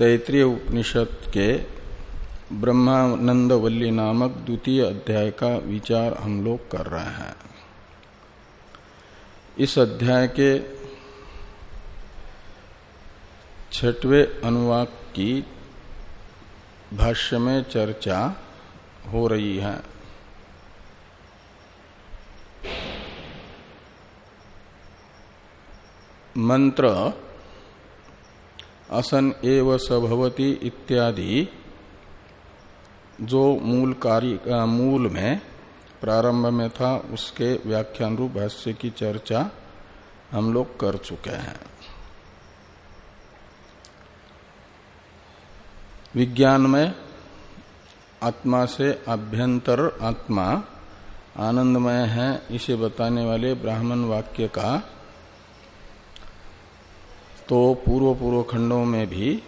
तैतृय उपनिषद के ब्रह्मानंद वल्ली नामक द्वितीय अध्याय का विचार हम लोग कर रहे हैं। इस अध्याय के छठवें अनुवाक की भाष्य में चर्चा हो रही है। मंत्र असन एव सभवती इत्यादि, जो मूल कार्य मूल में, प्रारंभ में था, उसके व्याख्यान रूप भाष्य की चर्चा हम लोग कर चुके हैं। विज्ञान में आत्मा से अभ्यंतर आत्मा आनंदमय है, इसे बताने वाले ब्राह्मण वाक्य का तो पूर्व पूर्व खंडों में भी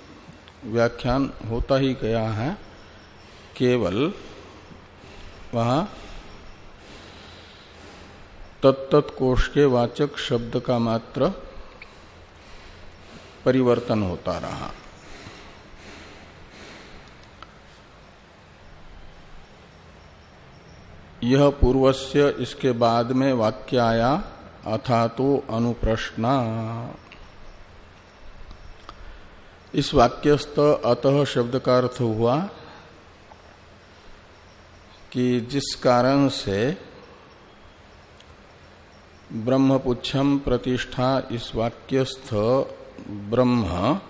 व्याख्यान होता ही गया है। केवल वहाँ तत्त कोष के वाचक शब्द का मात्र परिवर्तन होता रहा। यह पूर्वस्य इसके बाद में वाक्य आया अथा तो अनुप्रश्ना। इस वाक्यस्थ अतः शब्द का अर्थ हुआ कि जिस कारण से ब्रह्मपुच्छम प्रतिष्ठा इस वाक्यस्थ ब्रह्म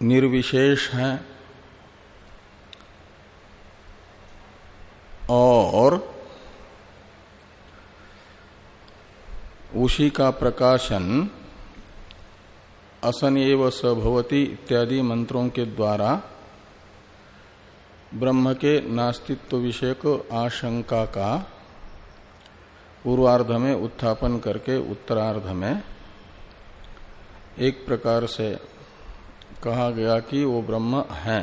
निर्विशेष है और उसी का प्रकाशन, असन एव सभवती इत्यादि मंत्रों के द्वारा ब्रह्म के नास्तित्व विषयक आशंका का पूर्वार्ध में उत्थापन करके उत्तरार्ध में एक प्रकार से कहा गया कि वो ब्रह्म है।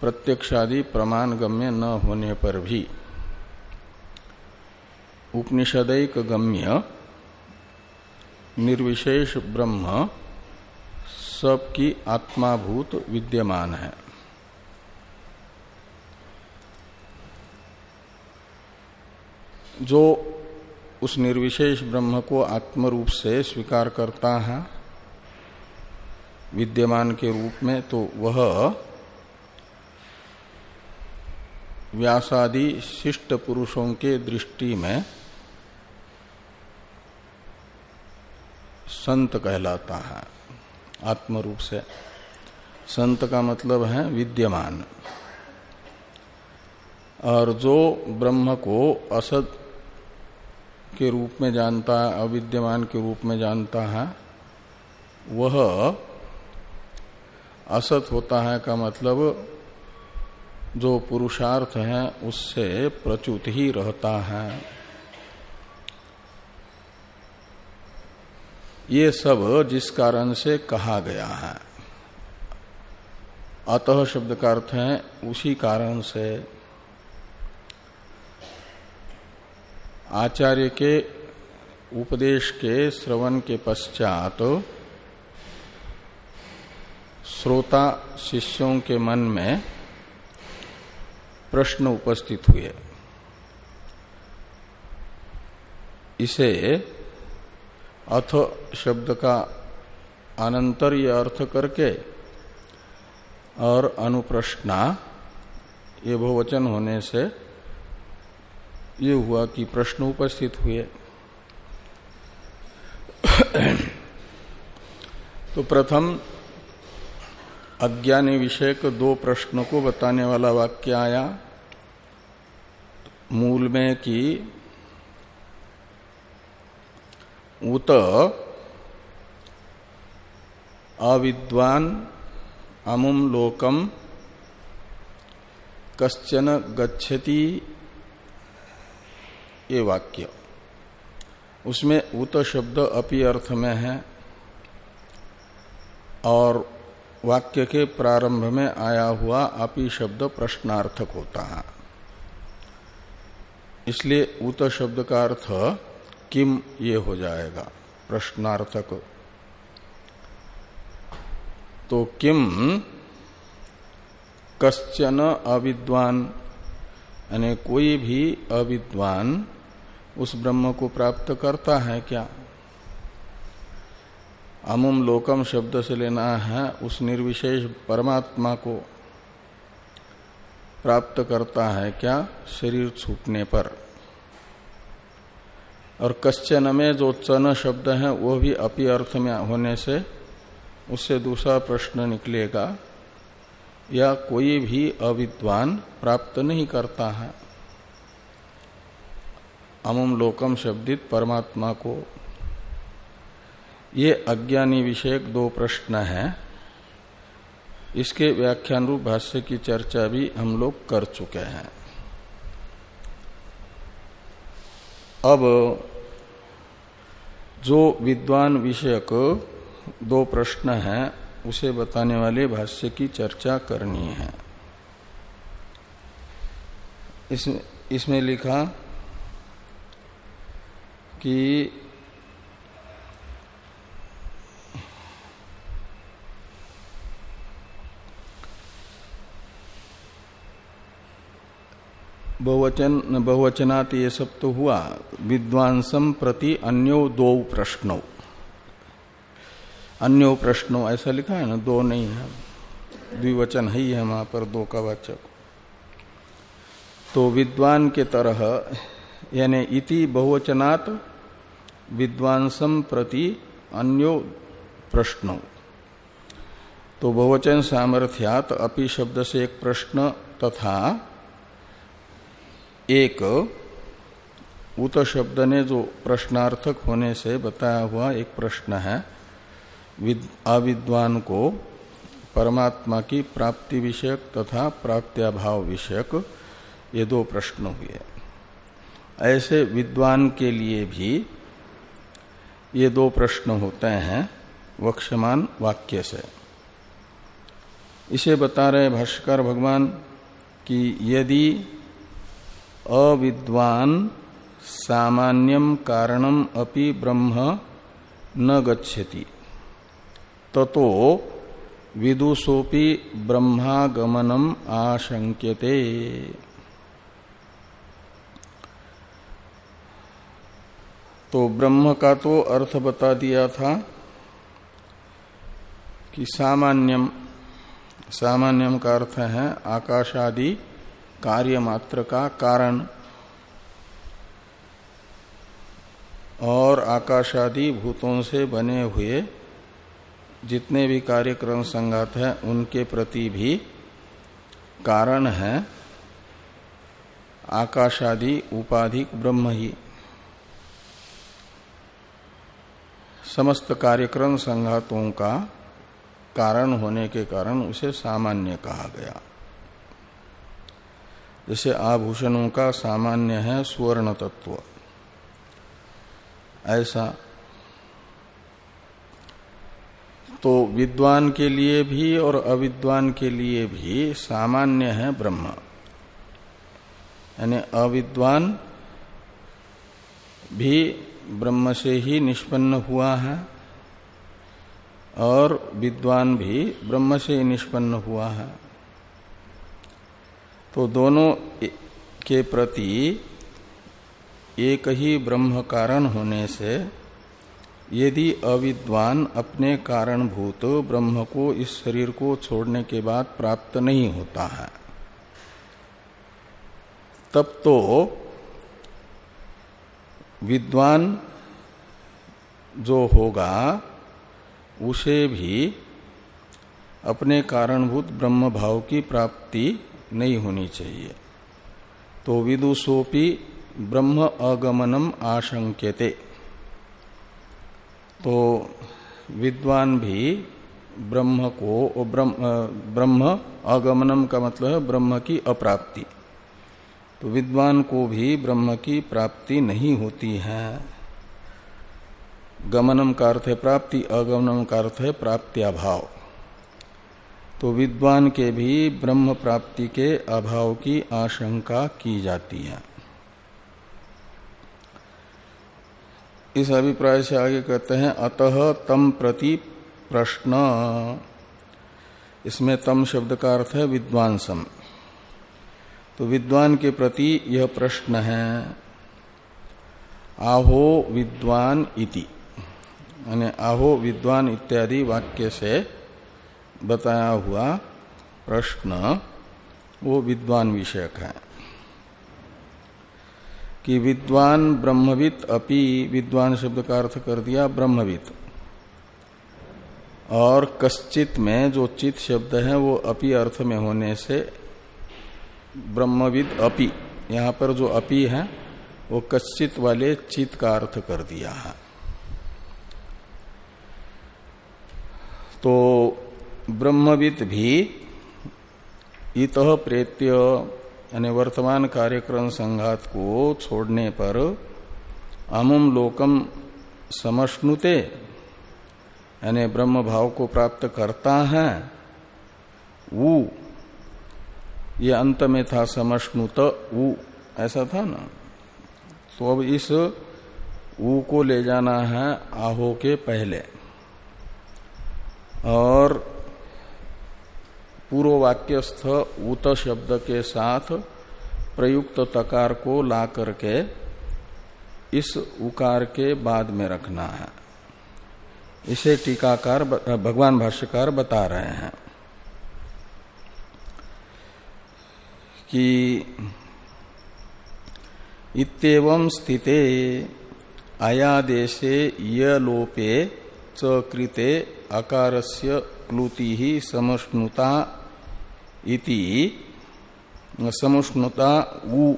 प्रत्यक्षादि प्रमाण गम्य न होने पर भी। उपनिषदैक गम्य निर्विशेष ब्रह्म सबकी आत्माभूत विद्यमान है। जो उस निर्विशेष ब्रह्म को आत्म रूप से स्वीकार करता है, विद्यमान के रूप में तो वह व्यासादि शिष्ट पुरुषों के दृष्टि में संत कहलाता है आत्म रूप से। संत का मतलब है विद्यमान। और जो ब्रह्म को असत के रूप में जानता है, अविद्यमान के रूप में जानता है, वह असत होता है का मतलब जो पुरुषार्थ है, उससे प्रचुत ही रहता है। ये सब जिस कारण से कहा गया है। अतः शब्द का अर्थ है, उसी कारण से आचार्य के उपदेश के श्रवण के पश्चात श्रोता शिष्यों के मन में प्रश्न उपस्थित हुए। इसे अथ शब्द का अनंतर अनंतर्य अर्थ करके और अनुप्रश्ना ये बहुवचन होने से ये हुआ कि प्रश्न उपस्थित हुए। तो प्रथम अज्ञानी विषयक दो प्रश्नों को बताने वाला वाक्य आया। मूल में कि उत अविद्वान अमुम लोकम कश्चन गच्छति ये वाक्य। उसमें उत शब्द अपि अर्थ में है और वाक्य के प्रारंभ में आया हुआ अपि शब्द प्रश्नार्थक होता है। इसलिए उत शब्द का अर्थ किम ये हो जाएगा? प्रश्नार्थक। तो किम कश्चन अविद्वान? यानी कोई भी अविद्वान उस ब्रह्म को प्राप्त करता है क्या? अमुम लोकम शब्द से लेना है उस निर्विशेष परमात्मा को प्राप्त करता है क्या? शरीर छूटने पर। और कश्चन में जो चन शब्द है, वो भी अपी अर्थ में होने से उससे दूसरा प्रश्न निकलेगा, या कोई भी अविद्वान प्राप्त नहीं करता है। अमुम लोकम शब्दित परमात्मा को। ये अज्ञानी विषयक दो प्रश्न है। इसके व्याख्यान रूप भाष्य की चर्चा भी हम लोग कर चुके हैं। अब जो विद्वान विषयक दो प्रश्न हैं, उसे बताने वाले भाष्य की चर्चा करनी है। इसमें इसमें लिखा कि बहुवचन, बहुवचनात् ये सब तो हुआ। विद्वांसम प्रति अन्यो दो प्रश्नों। अन्यो प्रश्नों, ऐसा लिखा है ना? दो नहीं है। द्विवचन है ही है वहाँ पर, दो का वाचक। तो विद्वान के तरह, यानी इति बहुवचनात् विद्वांसम प्रति अन्यो प्रश्नों। तो बहुवचन सामर्थ्यात अपि शब्द से एक प्रश्न तथा एक उत शब्द ने जो प्रश्नार्थक होने से बताया हुआ एक प्रश्न है। अविद्वान को परमात्मा की प्राप्ति विषयक तथा प्राप्त्याभाव विषयक ये दो प्रश्न हुए। ऐसे विद्वान के लिए भी ये दो प्रश्न होते हैं वक्षमान वाक्य से। इसे बता रहे भाष्कर भगवान कि यदि अविद्वान सामान्यम कारणम अपि ब्रह्म न गच्छति। ततो विदुषोपि ब्रह्मागमनम आशंक्यते तो ब्रह्म का तो अर्थ बता दिया था कि सामान्यम सामान्यम का अर्थ है आकाशादि कार्य मात्र का कारण और आकाशादि भूतों से बने हुए जितने भी कार्यक्रम संगत हैं, उनके प्रति भी कारण है। आकाशादि उपाधिक ब्रह्म ही। समस्त कार्यक्रम संघातों का कारण होने के कारण उसे सामान्य कहा गया। जैसे आभूषणों का सामान्य है स्वर्ण तत्व ऐसा। तो विद्वान के लिए भी और अविद्वान के लिए भी सामान्य है ब्रह्म। यानी अविद्वान भी ब्रह्म से ही निष्पन्न हुआ है और विद्वान भी ब्रह्म से ही निष्पन्न हुआ है। तो दोनों के प्रति एक ही ब्रह्म कारण होने से यदि अविद्वान अपने कारणभूत ब्रह्म को इस शरीर को छोड़ने के बाद प्राप्त नहीं होता है, तब तो विद्वान जो होगा, उसे भी अपने कारणभूत ब्रह्म भाव की प्राप्ति नहीं होनी चाहिए। तो विदुषोपी ब्रह्म अगमनम आशंक्यते। तो विद्वान भी ब्रह्म को ब्रह्म ब्रह्म आगमनम का मतलब है ब्रह्म की अप्राप्ति। तो विद्वान को भी ब्रह्म की प्राप्ति नहीं होती है। गमनम का अर्थ है प्राप्ति अगमनम का अर्थ है प्राप्त्याभाव। तो विद्वान के भी ब्रह्म प्राप्ति के अभाव की आशंका की जाती है। इस अभिप्राय से आगे कहते हैं, अतः तम प्रति प्रश्न। इसमें तम शब्द का अर्थ है विद्वान विद्वांसम। तो विद्वान के प्रति यह प्रश्न है, आहो विद्वान इति। यानी आहो विद्वान इत्यादि वाक्य से बताया हुआ प्रश्न वो विद्वान विषयक है कि विद्वान ब्रह्मविद अपि विद्वान शब्द का अर्थ कर दिया ब्रह्मविद। और कश्चित में जो चित शब्द है वो अपि अर्थ में होने से ब्रह्मविद अपि, यहाँ पर जो अपि है, वो कश्चित वाले चित का अर्थ कर दिया है। तो ब्रह्मविद भी इत प्रेत्य यानी वर्तमान कार्यक्रम संघात को छोड़ने पर अमुम लोकम समष्णुते, यानी ब्रह्म भाव को प्राप्त करता है। वो ये अंत में था समष्णुत ऊ, ऐसा था ना? तो अब इस ऊ को ले जाना है आहो के पहले। और पूर्व वाक्यस्थ उत शब्द के साथ प्रयुक्त तकार को ला करके इस उकार के बाद में रखना है। इसे टीकाकार भगवान भाष्यकार बता रहे हैं कि इतव स्थिते आयादेशे य लोपे च कृते अकारस्य प्लुति ही इति समुष्णुता उ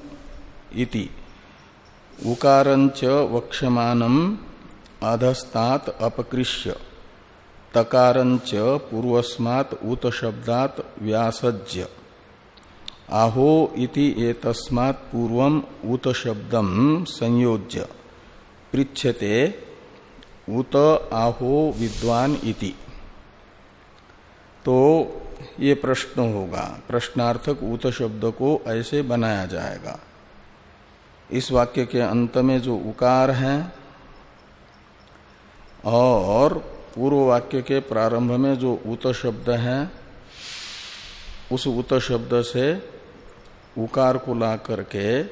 इति। उकारंच वक्षमानम अधस्तात अपकृष्य। तकारंच पूर्वस्मात् उत शब्दात व्यासज्य। आहो इति एतस्मात् पूर्वम उत शब्दम संयोज्य। पृछते उत आहो विद्वान इति। तो ये प्रश्न होगा। प्रश्नार्थक उत शब्द को ऐसे बनाया जाएगा। इस वाक्य के अंत में जो उकार है और पूर्व वाक्य के प्रारंभ में जो उत शब्द है, उस उत शब्द से उकार को ला करके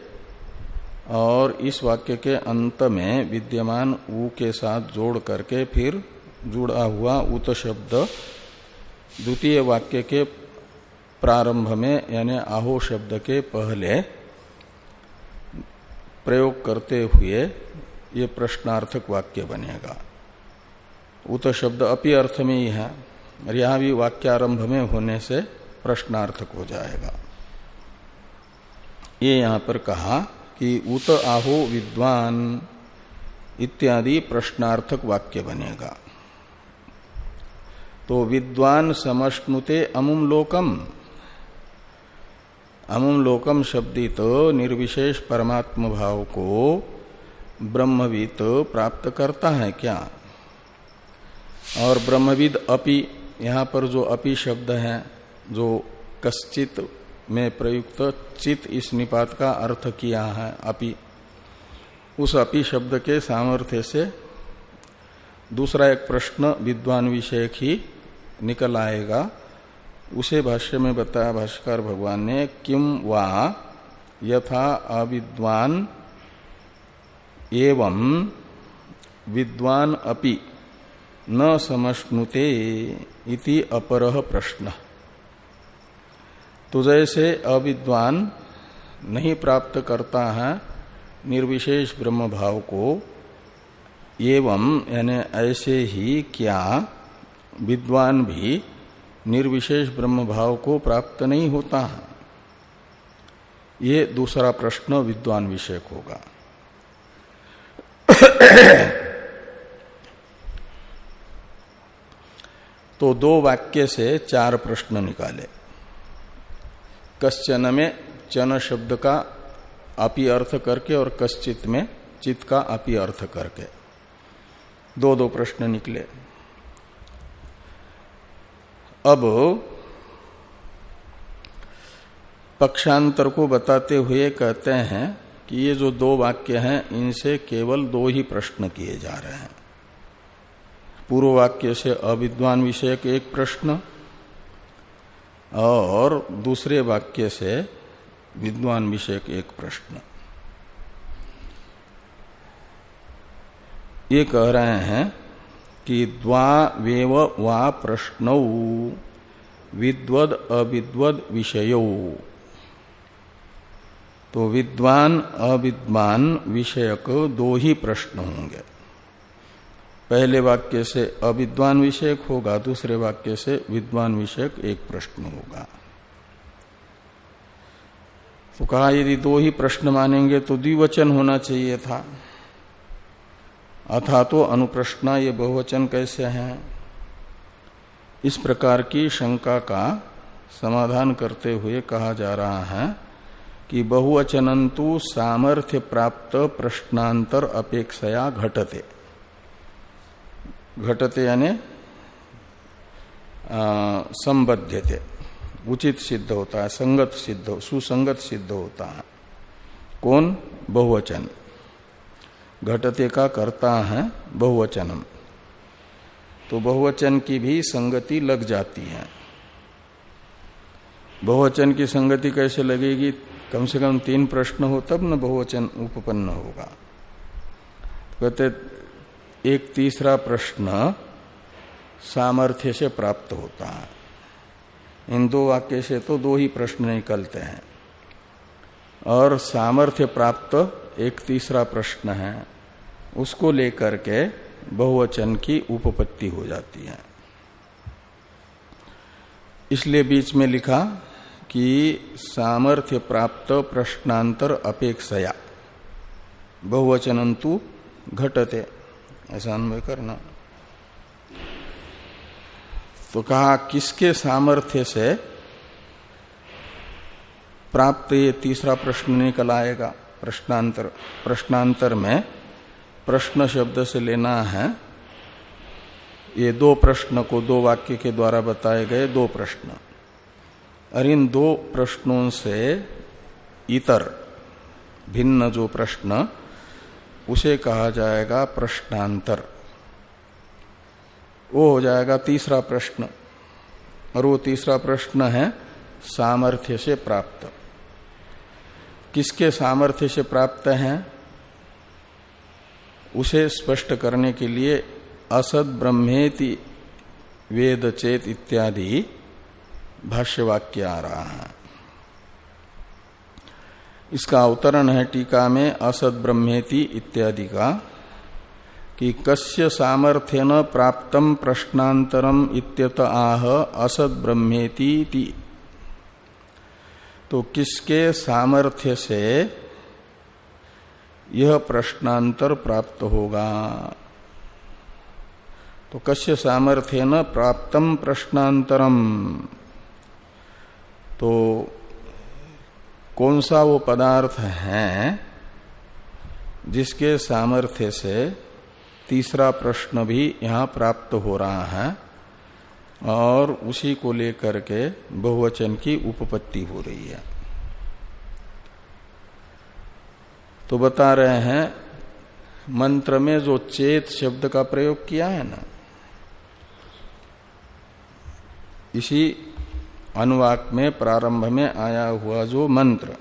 और इस वाक्य के अंत में विद्यमान उ के साथ जोड़ करके फिर जुड़ा हुआ उत शब्द द्वितीय वाक्य के प्रारंभ में, यानी आहो शब्द के पहले, प्रयोग करते हुए ये प्रश्नार्थक वाक्य बनेगा। उत शब्द अपि अर्थ में ही है, और यहाँ भी वाक्यारंभ में होने से प्रश्नार्थक हो जाएगा। ये यहाँ पर कहा कि उत आहो विद्वान इत्यादि प्रश्नार्थक वाक्य बनेगा। तो विद्वान समष्णुते अमुम लोकम। अमुम लोकम शब्दित निर्विशेष परमात्म भाव को ब्रह्मविद प्राप्त करता है क्या? और ब्रह्मविद अपि, यहाँ पर जो अपि शब्द है, जो कश्चित में प्रयुक्त चित इस निपात का अर्थ किया है, अपि। उस अपि शब्द के सामर्थ्य से दूसरा एक प्रश्न विद्वान विषय ही निकल आएगा। उसे भाष्य में बताया भाष्कर भगवान ने किम वा यथा अविद्वान एवं विद्वान अपि न समश्नुते इति अपर प्रश्न। तो जैसे अविद्वान नहीं प्राप्त करता है निर्विशेष ब्रह्म भाव को, एवं यानी ऐसे ही क्या विद्वान भी निर्विशेष ब्रह्म भाव को प्राप्त नहीं होता है। ये दूसरा प्रश्न विद्वान विषयक होगा। तो दो वाक्य से चार प्रश्न निकाले। कश्चन में चन शब्द का अपि अर्थ करके और कश्चित में चित का अपि अर्थ करके। दो दो प्रश्न निकले। अब पक्षांतर को बताते हुए कहते हैं कि ये जो दो वाक्य हैं, इनसे केवल दो ही प्रश्न किए जा रहे हैं। पूर्व वाक्य से अविद्वान विषय के एक प्रश्न और दूसरे वाक्य से विद्वान विषय एक प्रश्न। ये कह रहे हैं कि द्वा वेव वा प्रश्न। विद्वद अविद्वद विषय। तो विद्वान, अविद्वान विषयक दो ही प्रश्न होंगे। पहले वाक्य से अविद्वान विषयक होगा, दूसरे वाक्य से विद्वान विषयक एक प्रश्न होगा। तो कहा, यदि दो ही प्रश्न मानेंगे तो द्विवचन होना चाहिए था। अथा तो अनुप्रश्न ये बहुवचन कैसे हैं? इस प्रकार की शंका का समाधान करते हुए कहा जा रहा है कि बहुवचनंतु सामर्थ्य प्राप्त प्रश्नांतर अपेक्षया घटते। घटते यानी संबद्धते उचित सिद्ध होता है, संगत सिद्ध सुसंगत सिद्ध होता है। कौन? बहुवचन। घटते का करता है, बहुवचनम। तो बहुवचन की भी संगति लग जाती है। बहुवचन की संगति कैसे लगेगी? कम से कम तीन प्रश्न हो, तब न बहुवचन उपपन्न होगा। कहते, एक तीसरा प्रश्न सामर्थ्य से प्राप्त होता है। इन दो वाक्य से तो दो ही प्रश्न निकलते हैं। और सामर्थ्य प्राप्त एक तीसरा प्रश्न है, उसको लेकर के बहुवचन की उपपत्ति हो जाती है। इसलिए बीच में लिखा कि सामर्थ्य प्राप्त प्रश्नांतर अपेक्षया। बहुवचनंतु घटते, ऐसा अन्वय करना। तो कहा, किसके सामर्थ्य से प्राप्त ये तीसरा प्रश्न निकल आएगा? प्रश्नांतर प्रश्नांतर में प्रश्न शब्द से लेना है। ये दो प्रश्न को दो वाक्य के द्वारा बताए गए दो प्रश्न। और इन दो प्रश्नों से इतर, भिन्न जो प्रश्न, उसे कहा जाएगा प्रश्नांतर। वो हो जाएगा तीसरा प्रश्न। और वो तीसरा प्रश्न है सामर्थ्य से प्राप्त। किसके सामर्थ्य से प्राप्त हैं, उसे स्पष्ट करने के लिए असद ब्रह्मेति वेद चेत इत्यादि भाष्यवाक्य आ रहा है इसका अवतरण है टीका में असद ब्रह्मेति इत्यादि का, कि कस्य सामर्थ्यन प्राप्तम प्रश्नांतरम इत्यत आह असद ब्रह्मेति तो किसके सामर्थ्य से यह प्रश्नांतर प्राप्त होगा? तो कश्य सामर्थ्य न प्राप्तम प्रश्नांतरम? तो कौन सा वो पदार्थ है जिसके सामर्थ्य से तीसरा प्रश्न भी यहाँ प्राप्त हो रहा है? और उसी को लेकर के बहुवचन की उपपत्ति हो रही है। तो बता रहे हैं, मंत्र में जो चेत शब्द का प्रयोग किया है ना, इसी अनुवाक में, प्रारंभ में आया हुआ जो मंत्र,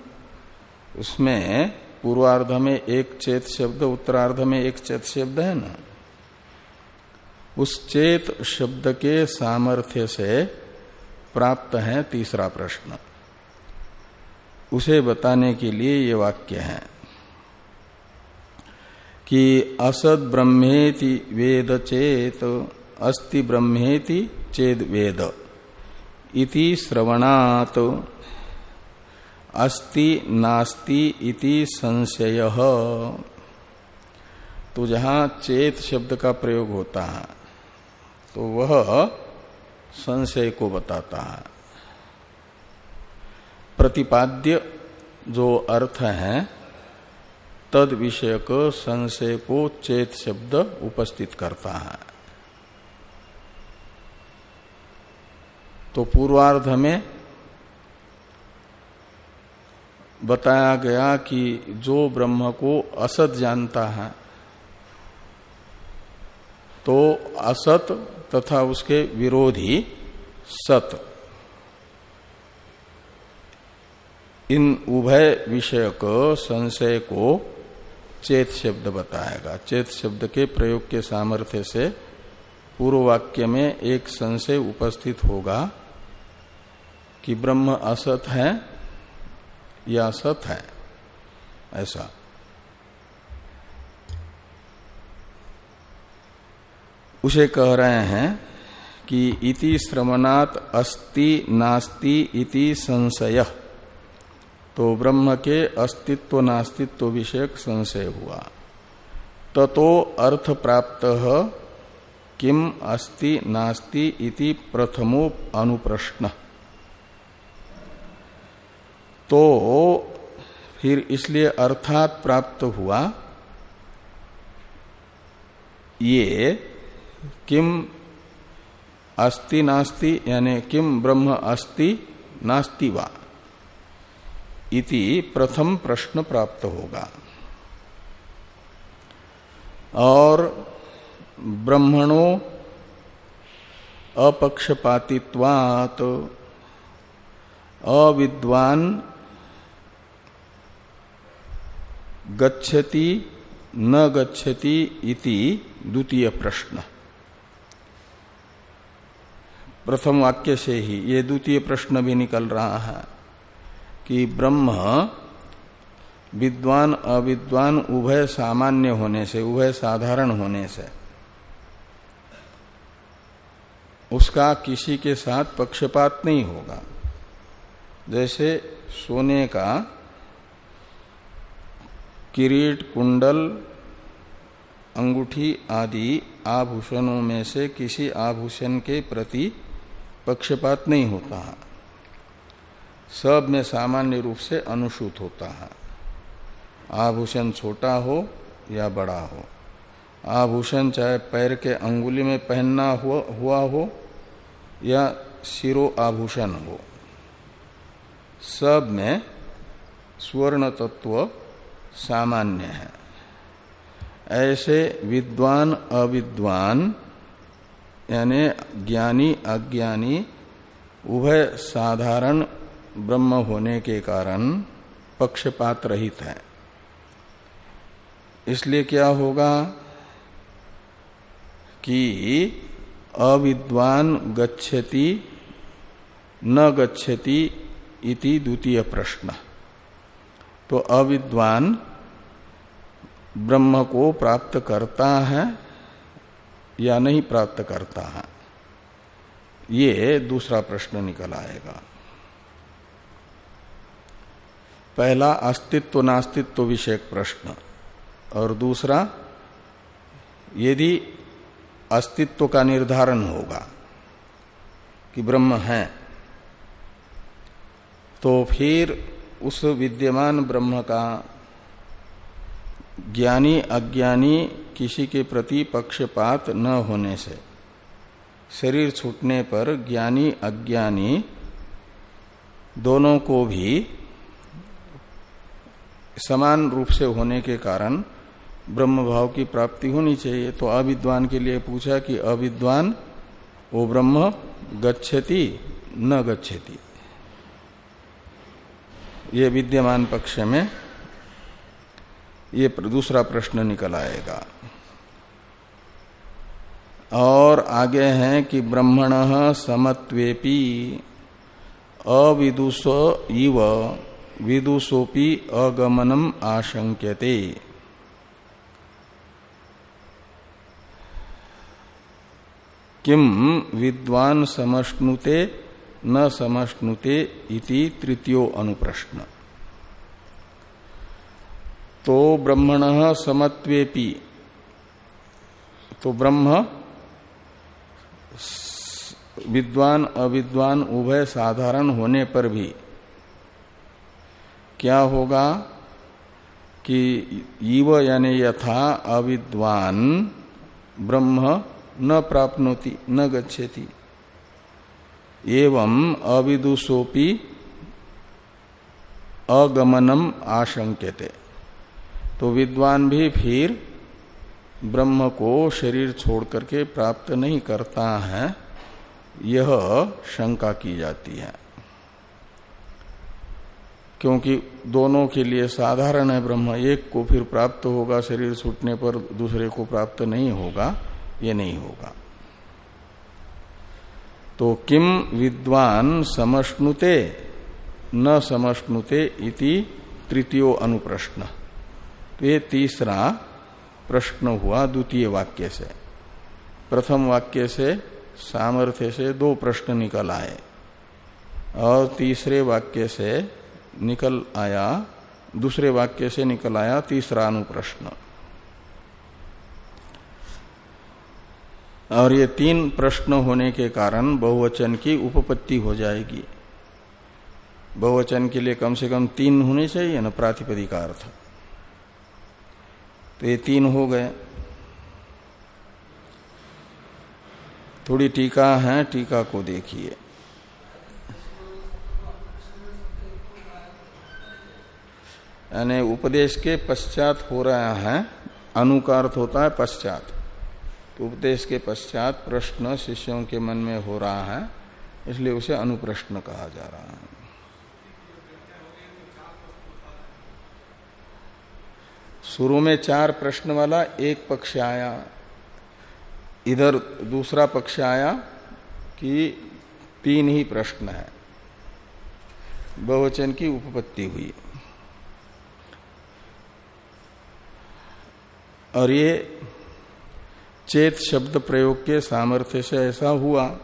उसमें पूर्वार्ध में एक चेत शब्द, उत्तरार्ध में एक चेत शब्द है ना। उस चेत शब्द के सामर्थ्य से प्राप्त है तीसरा प्रश्न। उसे बताने के लिए ये वाक्य है कि असद ब्रह्मेति वेद चेत, अस्ति ब्रह्मेति चेद वेद इति श्रवणात, अस्ति नास्ति इति संशय। तो जहाँ चेत शब्द का प्रयोग होता है तो वह संशय को बताता है। प्रतिपाद्य जो अर्थ है, तद विषयक संशय को चेत शब्द उपस्थित करता है। तो पूर्वार्ध में बताया गया कि जो ब्रह्म को असत जानता है तो असत तथा उसके विरोधी सत। इन उभय विषयक संशय को चेत शब्द बताएगा। चेत शब्द के प्रयोग के सामर्थ्य से पूर्व वाक्य में एक संशय उपस्थित होगा कि ब्रह्म असत है या सत है। ऐसा। उसे कह रहे हैं कि इति श्रवणात अस्ति नास्ति इति संशय। तो ब्रह्म के अस्तित्व नास्तित्व विषयक संशय हुआ। ततो अर्थ प्राप्त किम अस्ति नास्ति इति प्रथमो अनुप्रश्न। तो फिर इसलिए अर्थात प्राप्त हुआ, ये किम अस्ति नास्ति, यानी किम ब्रह्म अस्ति, नास्ति वा? इति प्रथम प्रश्न प्राप्त होगा। और ब्रह्मणो अपक्षपातित्वात, अविद्वान गच्छति, न गच्छति इति द्वितीय प्रश्न। प्रथम वाक्य से ही ये द्वितीय प्रश्न भी निकल रहा है कि ब्रह्म विद्वान, अविद्वान उभय सामान्य होने से, उभय साधारण होने से, उसका किसी के साथ पक्षपात नहीं होगा। जैसे सोने का किरीट, कुंडल, अंगूठी आदि आभूषणों में से किसी आभूषण के प्रति पक्षपात नहीं होता है। सब में सामान्य रूप से अनुसूत होता है। आभूषण छोटा हो या बड़ा हो। आभूषण चाहे पैर के अंगुली में पहनना हुआ, हुआ हो या शिरो आभूषण हो। सब में स्वर्ण तत्व सामान्य है। ऐसे विद्वान अविद्वान यानी ज्ञानी, अज्ञानी, उभय साधारण ब्रह्म होने के कारण पक्षपात रहित है। इसलिए क्या होगा कि अविद्वान गच्छति, न गच्छति इति द्वितीय प्रश्न। तो अविद्वान ब्रह्म को प्राप्त करता है या नहीं प्राप्त करता है। ये दूसरा प्रश्न निकल आएगा। पहला, अस्तित्व नास्तित्व विषयक प्रश्न। और दूसरा, यदि अस्तित्व का निर्धारण होगा कि ब्रह्म है तो फिर उस विद्यमान ब्रह्म का ज्ञानी अज्ञानी किसी के प्रति पक्षपात न होने से। शरीर छूटने पर ज्ञानी अज्ञानी दोनों को भी समान रूप से होने के कारण ब्रह्म भाव की प्राप्ति होनी चाहिए। तो अविद्वान के लिए पूछा कि अविद्वान वो ब्रह्म, गच्छति, न गच्छति। ये विद्यमान पक्ष में ये दूसरा प्रश्न निकल आएगा। और आगे हैं कि ब्रह्मण समत्वेपि अविदुष इव विदुषोपि अगमनम आशंक्यते। किम विद्वान समश्नुते न समश्नुते इति तृतीयो अनुप्रश्न। तो ब्रह्मण समत्वेपि। तो ब्रह्म विद्वान, अविद्वान, उभय साधारण होने पर भी क्या होगा कि ईव यानी यथा अविद्वान ब्रह्म न प्राप्नोति, न गच्छति। एवं अविदुषोपि अगमनम आशंक्यते। तो विद्वान भी फिर ब्रह्म को शरीर छोड़ करके प्राप्त नहीं करता है, यह शंका की जाती है। क्योंकि दोनों के लिए साधारण है ब्रह्म, एक को फिर प्राप्त होगा शरीर छूटने पर, दूसरे को प्राप्त नहीं होगा, ये नहीं होगा। तो किम विद्वान समष्णुते, न समष्णुते इति तृतीयो अनुप्रश्न। तो ये तीसरा प्रश्न हुआ द्वितीय वाक्य से। प्रथम वाक्य से, सामर्थ्य से दो प्रश्न निकल आए और तीसरे वाक्य से निकल आया, दूसरे वाक्य से निकल आया तीसरा अनुप्रश्न। और ये तीन प्रश्न होने के कारण बहुवचन की उपपत्ति हो जाएगी। बहुवचन के लिए कम से कम तीन होने चाहिए ना, प्रातिपदिका अर्थ। तो ये तीन हो गए। थोड़ी टीका है, टीका को देखिए। यानी उपदेश के पश्चात हो रहा है अनुकार होता है पश्चात। तो उपदेश के पश्चात प्रश्न शिष्यों के मन में हो रहा है, इसलिए उसे अनुप्रश्न कहा जा रहा है। शुरू में चार प्रश्न वाला एक पक्ष आया, इधर दूसरा पक्ष आया कि तीन ही प्रश्न है। बहुवचन की उपपत्ति हुई। और ये चेत शब्द प्रयोग के सामर्थ्य से ऐसा हुआ,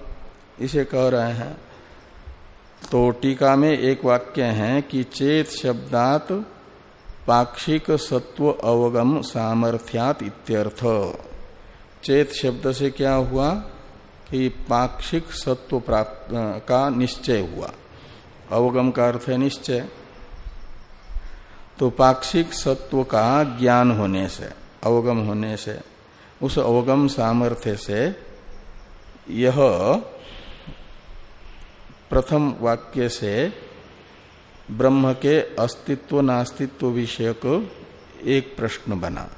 इसे कह रहे हैं। तो टीका में एक वाक्य है कि चेत शब्दात पाक्षिक सत्व अवगम सामर्थ्यात इत्यर्थ। चेत शब्द से क्या हुआ कि पाक्षिक सत्व प्राप्त का निश्चय हुआ। अवगम का अर्थ है निश्चय। तो पाक्षिक सत्व का ज्ञान होने से, अवगम होने से, उस अवगम सामर्थ्य से यह प्रथम वाक्य से ब्रह्म के अस्तित्व नास्तित्व विषयक एक प्रश्न बना।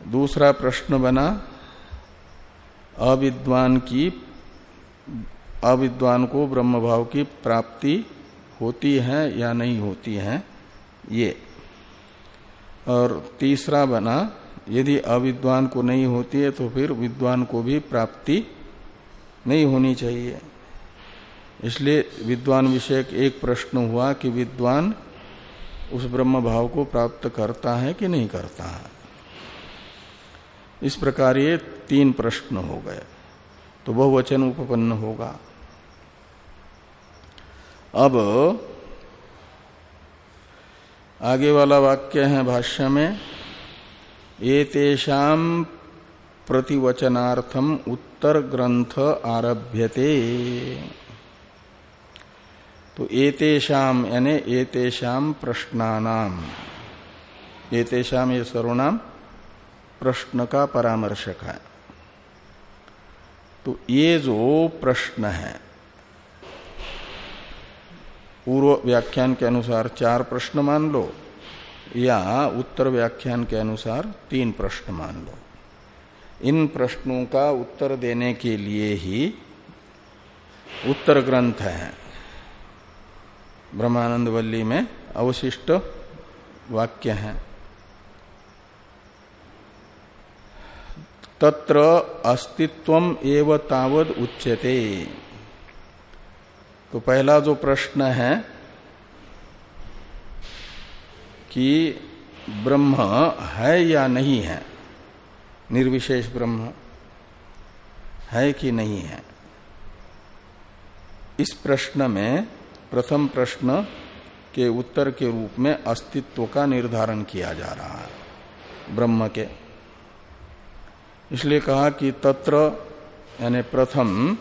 दूसरा प्रश्न बना, अविद्वान की, अविद्वान को ब्रह्म भाव की प्राप्ति होती है या नहीं होती है, ये। और तीसरा बना, यदि अविद्वान को नहीं होती है तो फिर विद्वान को भी प्राप्ति नहीं होनी चाहिए। इसलिए विद्वान विषयक एक प्रश्न हुआ कि विद्वान उस ब्रह्म भाव को प्राप्त करता है कि नहीं करता है? इस प्रकार ये तीन प्रश्न हो गए। तो बहुवचन उपपन्न होगा। अब आगे वाला वाक्य है भाष्य में एतेषाम प्रतिवचनार्थम उत्तर ग्रंथ आरभ्यते। तो एतेषाम यानी एतेषाम प्रश्नानाम एतेषाम ये सर्वनाम प्रश्न का परामर्शक है। तो ये जो प्रश्न है, पूर्व व्याख्यान के अनुसार चार प्रश्न मान लो, या उत्तर व्याख्यान के अनुसार तीन प्रश्न मान लो। इन प्रश्नों का उत्तर देने के लिए ही उत्तर ग्रंथ है। ब्रह्मानंद वल्ली में अवशिष्ट वाक्य है। तत्र अस्तित्व एव तावद उच्यते। तो पहला जो प्रश्न है कि ब्रह्म है या नहीं है? निर्विशेष ब्रह्म है कि नहीं है? इस प्रश्न में प्रथम प्रश्न के उत्तर के रूप में अस्तित्व का निर्धारण किया जा रहा है। ब्रह्म के। इसलिए कहा कि तत्र, यानी प्रथम,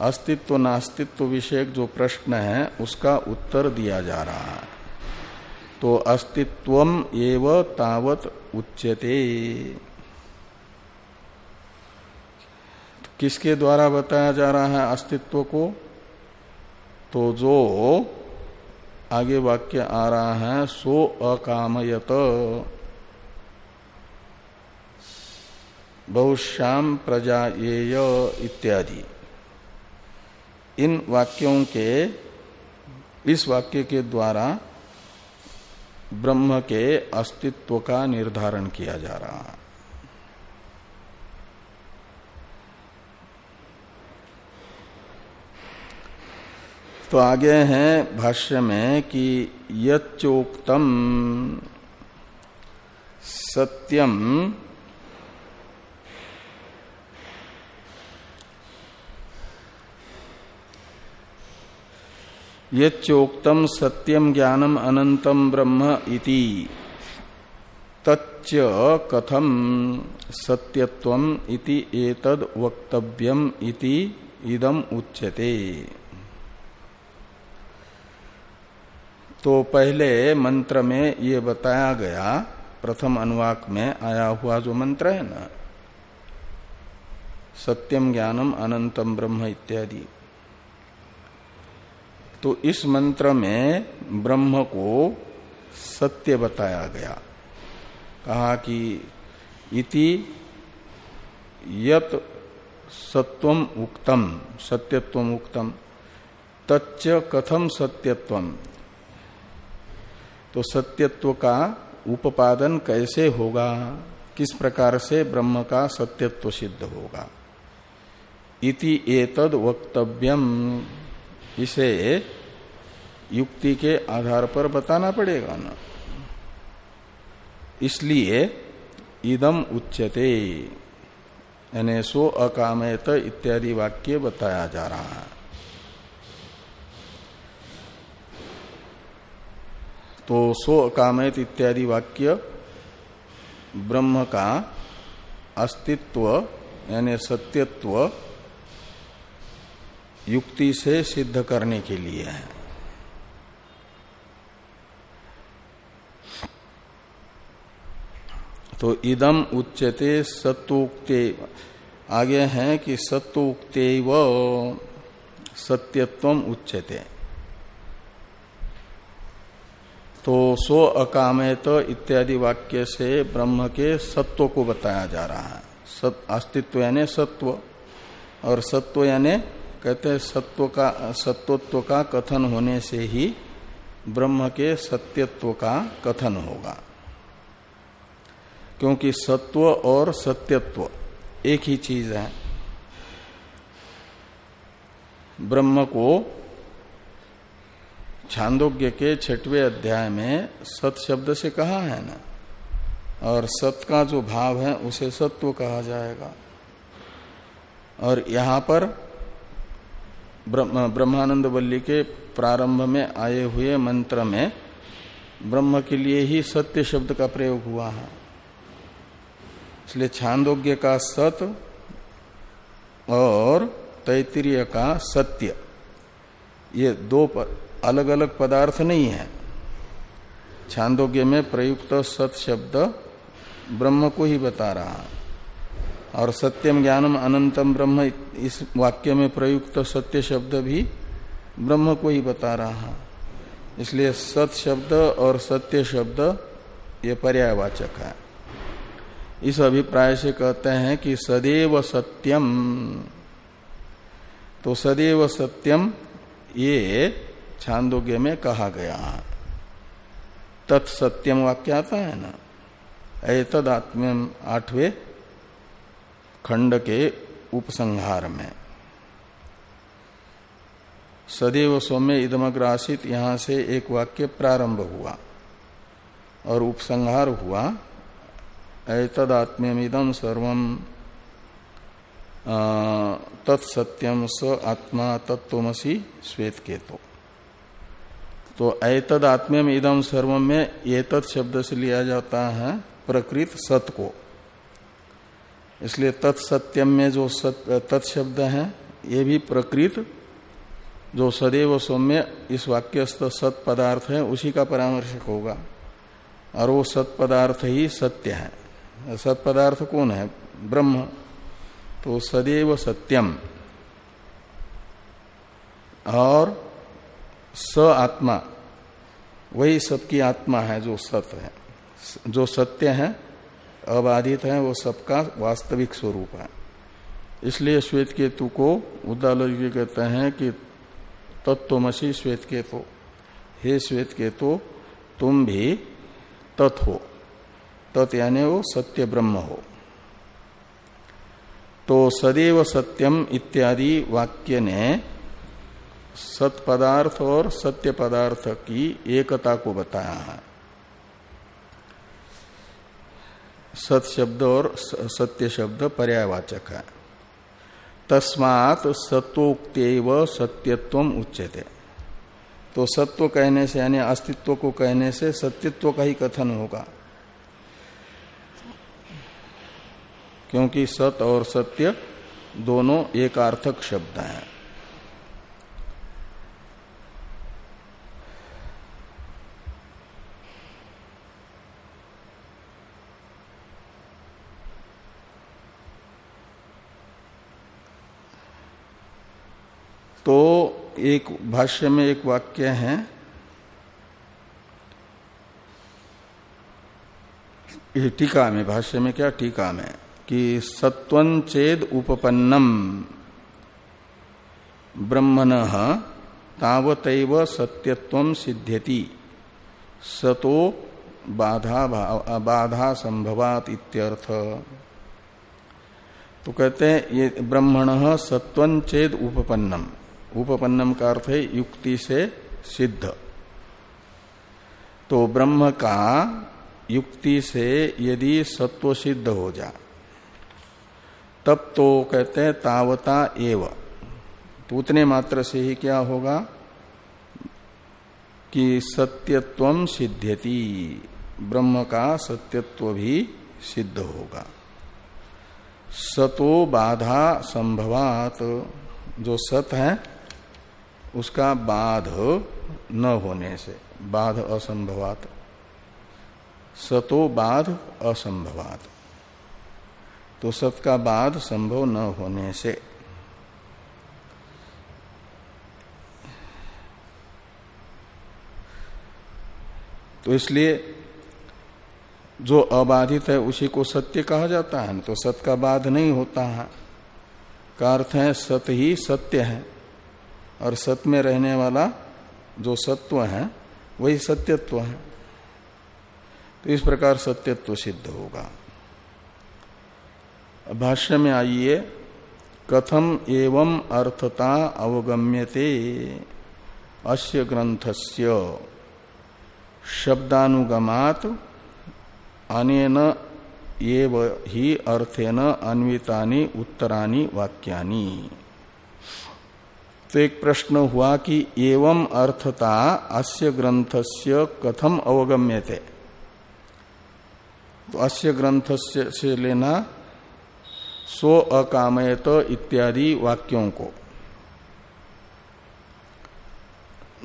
अस्तित्व नास्तित्व विषयक जो प्रश्न है, उसका उत्तर दिया जा रहा है। तो अस्तित्व एव तावत उच्यते। तो किसके द्वारा बताया जा रहा है अस्तित्व को? तो जो आगे वाक्य आ रहा है, सो अकामयत। बहुश्याम प्रजा येय इत्यादि। इन वाक्यों के, इस वाक्य के द्वारा ब्रह्म के अस्तित्व का निर्धारण किया जा रहा है। तो आगे हैं भाष्य में कि योक्तम सत्यम योक्तम सत्यम ज्ञानम अनंतम ब्रह्म इति तच्च कथम सत्यत्वम इति एतद वक्तव्यम इति इदम उच्यते। तो पहले मंत्र में ये बताया गया, प्रथम अनुवाक में आया हुआ जो मंत्र है ना, सत्यम ज्ञानम अनंतम ब्रह्म इत्यादि। तो इस मंत्र में ब्रह्म को सत्य बताया गया। कहा कि इति यत सत्वम उक्तम, सत्यत्वम उक्तम, तच्च कथम सत्यत्वम। तो सत्यत्व का उपादन कैसे होगा? किस प्रकार से ब्रह्म का सत्यत्व सिद्ध होगा? इति एतद वक्तव्यम। इसे युक्ति के आधार पर बताना पड़ेगा ना। इसलिए इदम उच्यते। यानी सो अकामयत इत्यादि वाक्य बताया जा रहा है। तो सो अकामयत इत्यादि वाक्य ब्रह्म का अस्तित्व, यानी सत्यत्व, युक्ति से सिद्ध करने के लिए है। तो इदम उच्यते सत्वोक्ते आगे हैं कि सत्वोक्ते सत्यत्व उच्यते। तो सो अकामयत इत्यादि वाक्य से ब्रह्म के सत्व को बताया जा रहा है। सत, अस्तित्व यानी सत्व। और सत्व यानी कहते हैं सत्व का, सत्वत्व का कथन होने से ही ब्रह्म के सत्यत्व का कथन होगा। क्योंकि सत्व और सत्यत्व एक ही चीज़ है। ब्रह्म को छांदोग्य के छठवें अध्याय में सत शब्द से कहा है ना? और सत का जो भाव है, उसे सत्व कहा जाएगा। और यहाँ पर ब्रह्मानंद वल्ली के प्रारंभ में आए हुए मंत्र में ब्रह्म के लिए ही सत्य शब्द का प्रयोग हुआ है। इसलिए छांदोग्य का सत और तैतरीय का सत्य, ये दो पर अलग अलग पदार्थ नहीं है। छांदोग्य में प्रयुक्त सत शब्द ब्रह्म को ही बता रहा है। और सत्यम ज्ञानम अनंतम ब्रह्म इस वाक्य में प्रयुक्त सत्य शब्द भी ब्रह्म को ही बता रहा है। इसलिए सत शब्द और सत्य शब्द ये पर्यायवाचक है। इस अभिप्राय से कहते हैं कि सदैव सत्यम तो सदैव सत्यम ये छांदोग्य में कहा गया। तत्सत्यम वाक्य आता है ना? एतद आत्म्यम आठवें खंड के उपसंहार में। सदैव सौम्य इदमग्रासित यहाँ से एक वाक्य प्रारंभ हुआ और उपसंहार हुआ। एतद आत्म्यमिदम सर्वम तत्सत्यम स आत्मा तत्वसी श्वेत केतो तो ऐतद आत्म्यम इदम सर्वम में एतद शब्द से लिया जाता है प्रकृत सत को। इसलिए तत्सत्यम में जो तत्शब्द है, ये भी प्रकृत, जो सदैव सौम्य इस वाक्यस्थ सत पदार्थ है, उसी का परामर्शक होगा। और वो सत पदार्थ ही सत्य है। सत पदार्थ कौन है? ब्रह्म। तो सदैव सत्यम और स आत्मा वही सबकी आत्मा है जो सत्य है। जो सत्य है, अबाधित है, वो सबका वास्तविक स्वरूप है। इसलिए श्वेत केतु को उद्दालय कहते हैं कि तत्वमसी श्वेत केतु हे श्वेत के तो तुम भी तत् हो। तत् यानी वो सत्य ब्रह्म हो। तो सदैव सत्यम इत्यादि वाक्य ने सत पदार्थ और सत्य पदार्थ की एकता को बताया है। सत शब्द और सत्य शब्द पर्यायवाचक है। तस्मात सत्वोक्त सत्यत्व उच्चते तो सत्व कहने से यानी अस्तित्व को कहने से सत्यत्व का ही कथन होगा। क्योंकि सत और सत्य दोनों एकार्थक शब्द हैं। तो एक भाष्य में एक वाक्य है। टीका में, भाष्य में क्या टीका में? कि सत्वंचेद उपपन्नम। ब्रह्मण तावत सत्यत्व सिद्ध्यति। सतो बाधा बाधा संभवात इत्यर्थ। तो कहते हैं, ये ब्रह्मण सत्वंचेद उपपन्नम। उपपन्नम का अर्थ है युक्ति से सिद्ध। तो ब्रह्म का युक्ति से यदि सत्व सिद्ध हो जा, तब तो कहते हैं तावता एव। तो उतने मात्र से ही क्या होगा कि सत्यत्व सिद्ध्यति, ब्रह्म का सत्यत्व भी सिद्ध होगा। सतो बाधा संभवात, जो सत है उसका बाध न होने से, बाध असंभवात। सतो बाध असंभवात। तो सत का बाध संभव न होने से तो इसलिए जो अबाधित है उसी को सत्य कहा जाता है तो सत का बाध नहीं होता है। का अर्थ है सत ही सत्य है। और सत में रहने वाला जो सत्व है, वही सत्यत्व है। तो इस प्रकार सत्यत्व सिद्ध होगा। भाष्य में आइए। कथम एवं अर्थता अवगम्यते। अस्य ग्रंथस्य शब्दानुगमात अनेन एव ही अर्थेन अन्वितानि उत्तरानि वाक्यानि। तो एक प्रश्न हुआ कि एवं अर्थता अस्य ग्रंथस्य कथम अवगम्यते। तो अस्य ग्रंथस्य से लेना सो अकामयत इत्यादि वाक्यों को।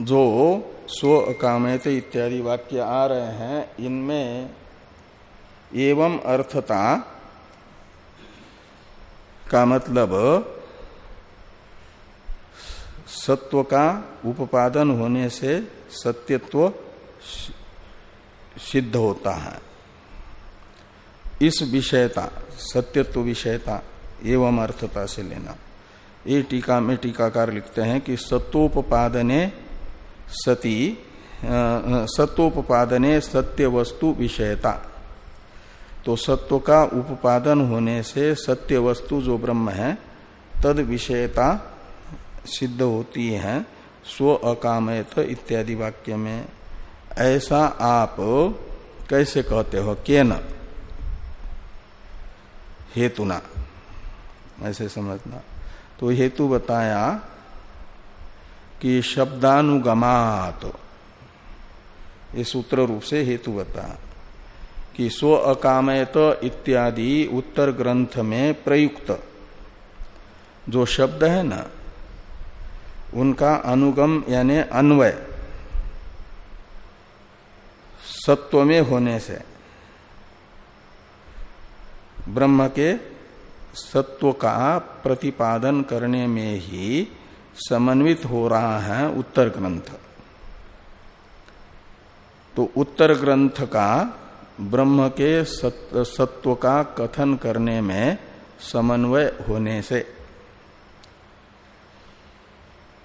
जो सो अकामयत इत्यादि वाक्य आ रहे हैं, इनमें एवं अर्थता का मतलब सत्व का उपादन होने से सत्यत्व सिद्ध होता है। इस विषयता, सत्यत्व विषयता एवं अर्थता से लेना। ये टीका में टीकाकार लिखते हैं कि सत्वोपादने सती सत्वोपादने सत्य वस्तु विषयता। तो सत्व का उपादन होने से सत्य वस्तु जो ब्रह्म है, तद विषयता सिद्ध होती है, स्व अकामयत इत्यादि वाक्य में। ऐसा आप कैसे कहते हो? के न हेतुना। ऐसे समझना। तो हेतु बताया कि शब्दानुगमात। ये सूत्र रूप से हेतु बताया कि स्व अकामयत इत्यादि उत्तर ग्रंथ में प्रयुक्त। जो शब्द है ना उनका अनुगम यानी अन्वय सत्व में होने से। ब्रह्म के सत्व का प्रतिपादन करने में ही समन्वित हो रहा है उत्तर ग्रंथ। तो उत्तर ग्रंथ का ब्रह्म के सत्व का कथन करने में समन्वय होने से।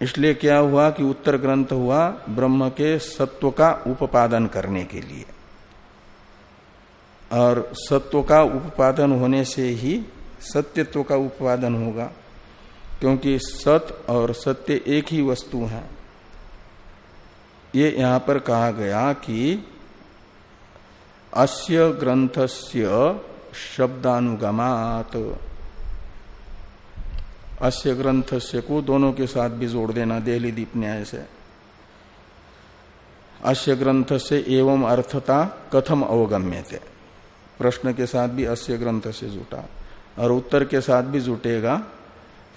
इसलिए क्या हुआ कि उत्तर ग्रंथ हुआ ब्रह्म के सत्व का उपादन करने के लिए। और सत्व का उपादन होने से ही सत्यत्व का उपादन होगा, क्योंकि सत और सत्य एक ही वस्तु है। ये यहाँ पर कहा गया कि अस्य ग्रंथस्य शब्दानुगमात। अस्य ग्रंथस्य को दोनों के साथ भी जोड़ देना, देहली दीप न्याय से। अस्य ग्रंथ से एवं अर्थता कथम अवगम्य थे प्रश्न के साथ भी अस्य ग्रंथ से जुटा। और उत्तर के साथ भी जुटेगा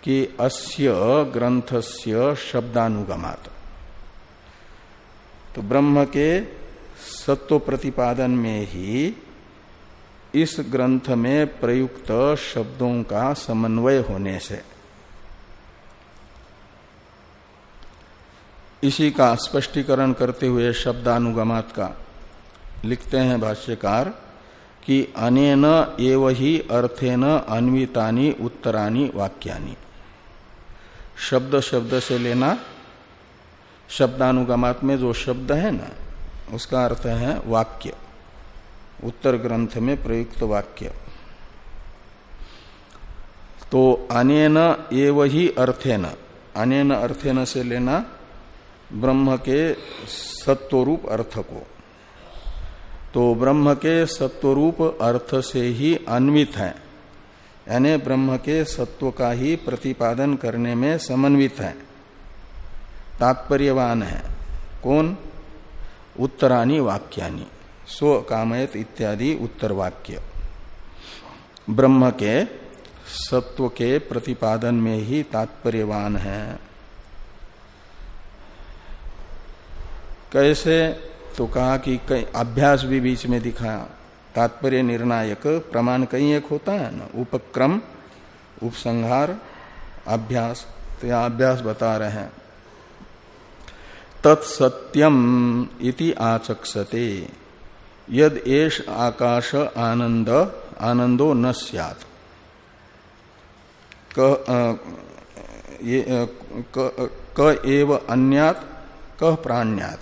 कि अस्य ग्रंथस्य शब्दानुगमात। तो ब्रह्म के सत्व प्रतिपादन में ही इस ग्रंथ में प्रयुक्त शब्दों का समन्वय होने से इसी का स्पष्टीकरण करते हुए शब्दानुगमात का लिखते हैं भाष्यकार कि अनेन एव ही अर्थेन अन्वितानी उत्तरानी वाक्यानि। शब्द शब्द से लेना, शब्दानुगमात में जो शब्द है ना, उसका अर्थ है वाक्य, उत्तर ग्रंथ में प्रयुक्त वाक्य। तो अनेन एव ही अर्थेन, अनेन अर्थेन से लेना ब्रह्म के सत्वरूप अर्थ को। तो ब्रह्म के सत्वरूप अर्थ से ही अन्वित है, यानी ब्रह्म के सत्व का ही प्रतिपादन करने में समन्वित है, तात्पर्यवान है। कौन? उत्तरानी वाक्यानि स्व कामयत इत्यादि उत्तर वाक्य ब्रह्म के सत्व के प्रतिपादन में ही तात्पर्यवान है। कैसे? तो कहा कि कई अभ्यास भी बीच में दिखाया तात्पर्य निर्णायक, प्रमाण कई एक होता है ना? उपक्रम, उपसंहार, अभ्यास। तो यहाँ अभ्यास बता रहे हैं। तत्सत्यम इति आचक्षते। यद एष आकाश आनंद, आनंदो न सैत क एव अन्यात कह प्राण्यात।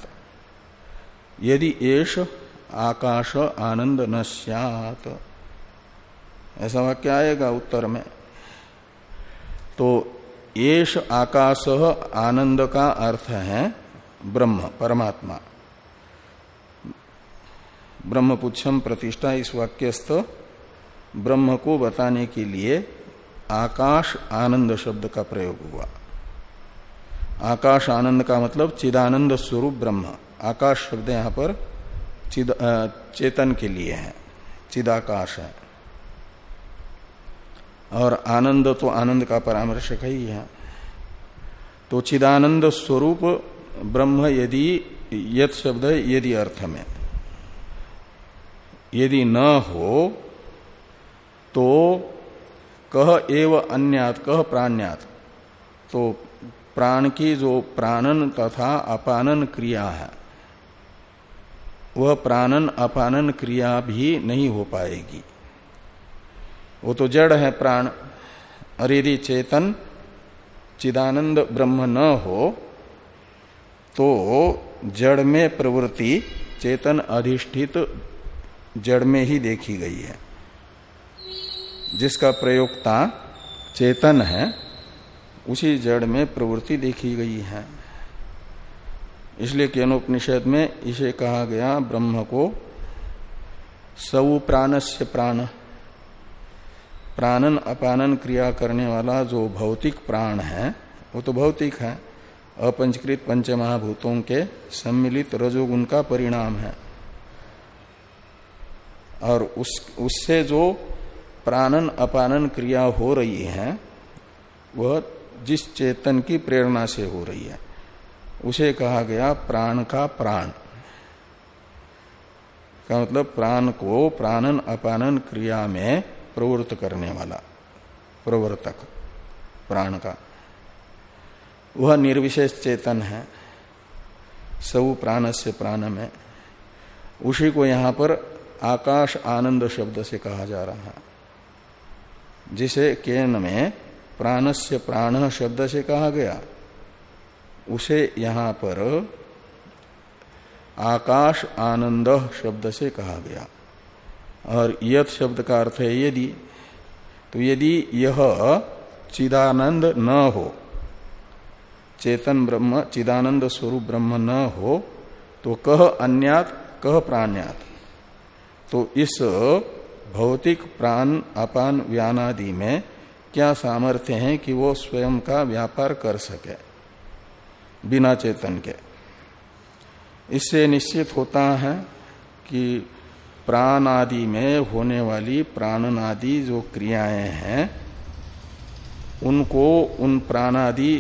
यदि एश आकाश आनंद न सैत ऐसा वाक्य आएगा उत्तर में। तो येष आकाश आनंद का अर्थ है ब्रह्म, परमात्मा। ब्रह्मपुच्छम प्रतिष्ठा इस वाक्यस्थ ब्रह्म को बताने के लिए आकाश आनंद शब्द का प्रयोग हुआ। आकाश आनंद का मतलब चिदानंद स्वरूप ब्रह्म। आकाश शब्द यहाँ पर चिद चेतन के लिए है। चिदाकाश है। और आनंद तो आनंद का परामर्शक ही है। तो चिदानंद स्वरूप ब्रह्म यदि यथ शब्द यदि अर्थ में। यदि न हो तो कह एव अन्यात, कह प्राण्यात। तो प्राण की जो प्राणन तथा अपानन क्रिया है। वह प्राणन अपानन क्रिया भी नहीं हो पाएगी। वो तो जड़ है प्राण। और यदि चेतन, चिदानंद ब्रह्म न हो तो जड़ में प्रवृत्ति चेतन अधिष्ठित जड़ में ही देखी गई है। जिसका प्रयोगता चेतन है, उसी जड़ में प्रवृत्ति देखी गई है। इसलिए केनोपनिषद में इसे कहा गया ब्रह्म को सऊ प्राणस्य प्राण। प्राणन अपानन क्रिया करने वाला जो भौतिक प्राण है, वो तो भौतिक है। अपंचकृत पंच महाभूतों के सम्मिलित रजोगुण का परिणाम है। और उस, उससे जो प्राणन अपानन क्रिया हो रही है, वह जिस चेतन की प्रेरणा से हो रही है। उसे कहा गया प्राण का प्राण। का मतलब प्राण को प्राणन अपानन क्रिया में प्रवृत्त करने वाला, प्रवर्तक, प्राण का। वह निर्विशेष चेतन है, सब प्राण से प्राण में। उसी को यहाँ पर आकाश आनंद शब्द से कहा जा रहा है, जिसे केन में प्राणस्य प्राण शब्द से कहा गया। उसे यहाँ पर आकाश आनंद शब्द से कहा गया। और यथ शब्द का अर्थ है यदि तो यदि यह चिदानंद न हो, चेतन ब्रह्म, चिदानंद स्वरूप ब्रह्म न हो तो कह अन्यात, कह प्राण्यात। तो इस भौतिक प्राण, अपान, व्यानादि में क्या सामर्थ्य है कि वो स्वयं का व्यापार कर सके? बिना चेतन के। इससे निश्चित होता है कि प्राण आदि में होने वाली प्राणन आदि जो क्रियाएँ हैं, उनको उन प्राणादि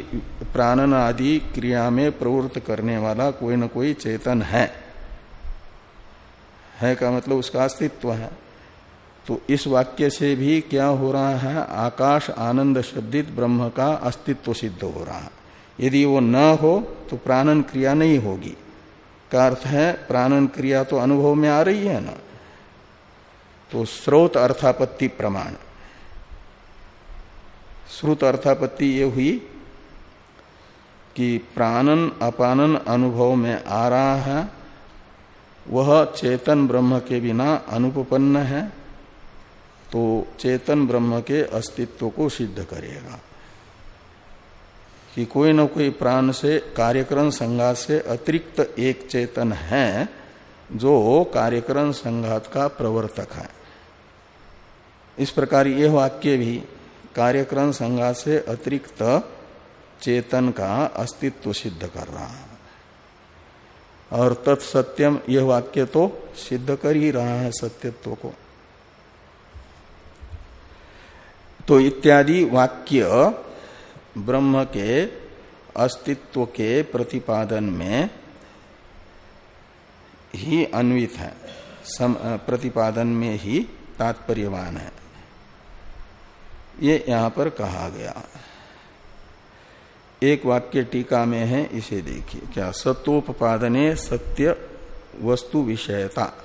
प्राणन आदि क्रिया में प्रवृत्त करने वाला कोई न कोई चेतन है। है का मतलब उसका अस्तित्व है। तो इस वाक्य से भी क्या हो रहा है? आकाश आनंद शब्दित ब्रह्म का अस्तित्व सिद्ध हो रहा है। यदि वो न हो तो प्राणन क्रिया नहीं होगी। का अर्थ है, प्राणन क्रिया तो अनुभव में आ रही है ना? तो स्रोत अर्थापत्ति प्रमाण। श्रुत अर्थापत्ति ये हुई कि प्राणन, अपानन अनुभव में आ रहा है। वह चेतन ब्रह्म के बिना अनुपन्न है तो चेतन ब्रह्म के अस्तित्व को सिद्ध करेगा। कि कोई न कोई प्राण से कार्यक्रम संघात से अतिरिक्त एक चेतन है, जो कार्यक्रम संघात का प्रवर्तक है। इस प्रकार यह वाक्य भी कार्यक्रम संघात से अतिरिक्त चेतन का अस्तित्व सिद्ध कर रहा है। और तत्सत्यम यह वाक्य तो सिद्ध कर ही रहा है सत्यत्व को। तो इत्यादि वाक्य ब्रह्म के अस्तित्व के प्रतिपादन में ही अन्वित है। सम, प्रतिपादन में ही तात्पर्यवान है। ये यहाँ पर कहा गया। एक वाक्य टीका में है इसे देखिए। क्या? सत्वोपादने सत्य वस्तु विषयता।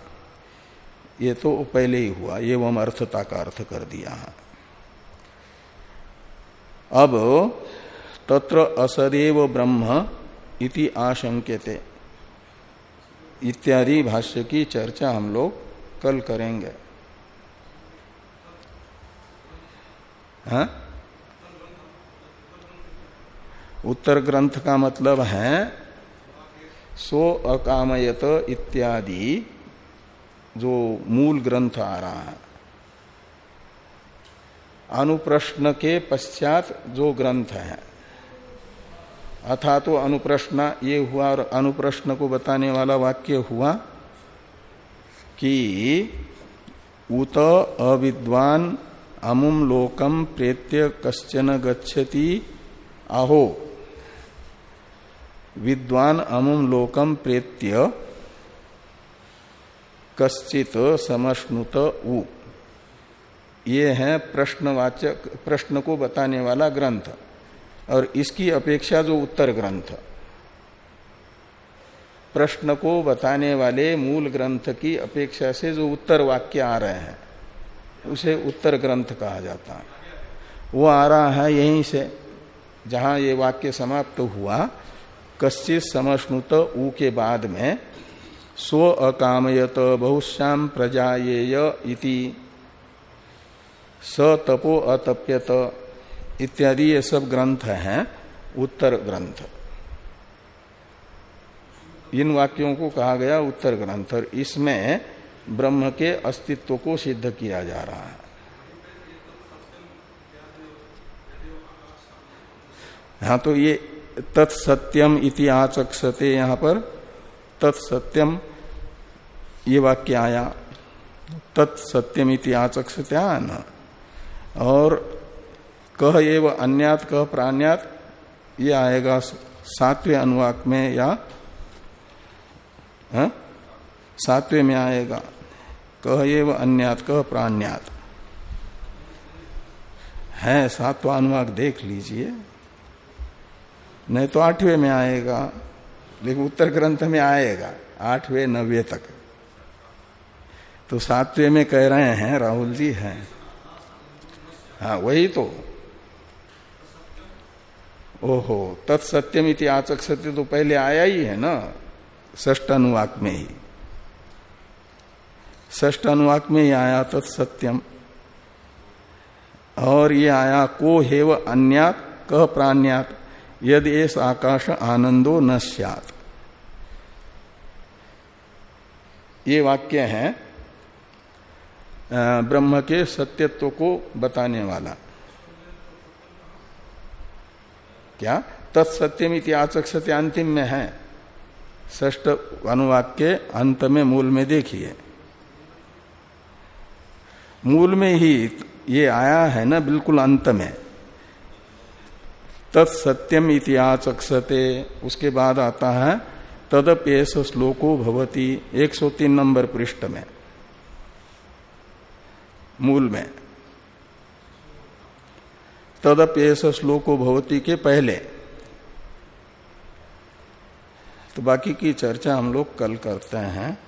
ये तो पहले ही हुआ वम अर्थता का अर्थ कर दिया। है अब तत्र असदेव ब्रह्म इति आशंक्यते। इत्यादि भाष्य की चर्चा हम लोग कल करेंगे। हा? उत्तर ग्रंथ का मतलब है, सो अकामयत इत्यादि, जो मूल ग्रंथ आ रहा है। अनुप्रश्न के पश्चात जो ग्रंथ है। अथा तो अनुप्रश्न, ये हुआ और अनुप्रश्न को बताने वाला वाक्य हुआ कि उत अविद्वान अमुम लोकम प्रेत्य कश्चन गच्छति आहो विद्वान अमुम लोकम प्रेत्य कश्चित समश्नुत उ। ये है प्रश्नवाचक, प्रश्न को बताने वाला ग्रंथ। और इसकी अपेक्षा जो उत्तर ग्रंथ। प्रश्न को बताने वाले मूल ग्रंथ की अपेक्षा से जो उत्तर वाक्य आ रहे हैं, उसे उत्तर ग्रंथ कहा जाता है। वो आ रहा है यहीं से, जहाँ ये वाक्य समाप्त तो हुआ। कश्चित समश्नुत ऊ के बाद में, स्व अकामयत बहुश्याम प्रजाएय इति। स तपो अतप्यत इत्यादि ये सब ग्रंथ हैं, उत्तर ग्रंथ। इन वाक्यों को कहा गया उत्तर ग्रंथ, और इसमें ब्रह्म के अस्तित्व को सिद्ध किया जा रहा है। हाँ तो ये तत्सत्यम इति आचक्षते यहाँ पर, तत्सत्यम ये वाक्य आया, तत्सत्यम इति आचक्षते न और कह एव अन्यात, कह प्राण्यात, ये आएगा सातवें अनुवाक में या सातवें में आएगा। कह एव अन्यात, कह प्राण्यात। है, सातवा अनुवाक देख लीजिए। नहीं तो आठवें में आएगा। लेकिन उत्तर ग्रंथ में आएगा, आठवें, नवे तक। तो सातवें में कह रहे हैं, राहुल जी हैं। हाँ वही तो। ओहो, तत्सत्यम इति आचक सत्य तो पहले आया ही है ना ष्ट अनुवाक में ही। ष्ट अनुवाक में ही आया तत्सत्यम। और ये आया, को हेव अन्यात कह प्राण्यात, यदि एस आकाश आनंदो न सत ये वाक्य है ब्रह्म के सत्यत्व को बताने वाला। क्या? तत्सत्यम आचक सत्य अंतिम में है। ष्ट अनुवाद के अंत में मूल में देखिए। मूल में ही ये आया है ना, बिल्कुल अंत में। तत्सत्यम इतिहाचक्षते उसके बाद आता है तदपेश श्लोको भवती 103 नंबर पृष्ठ में। मूल में। तदपेश श्लोको भवती के पहले। तो बाकी की चर्चा हम लोग कल करते हैं।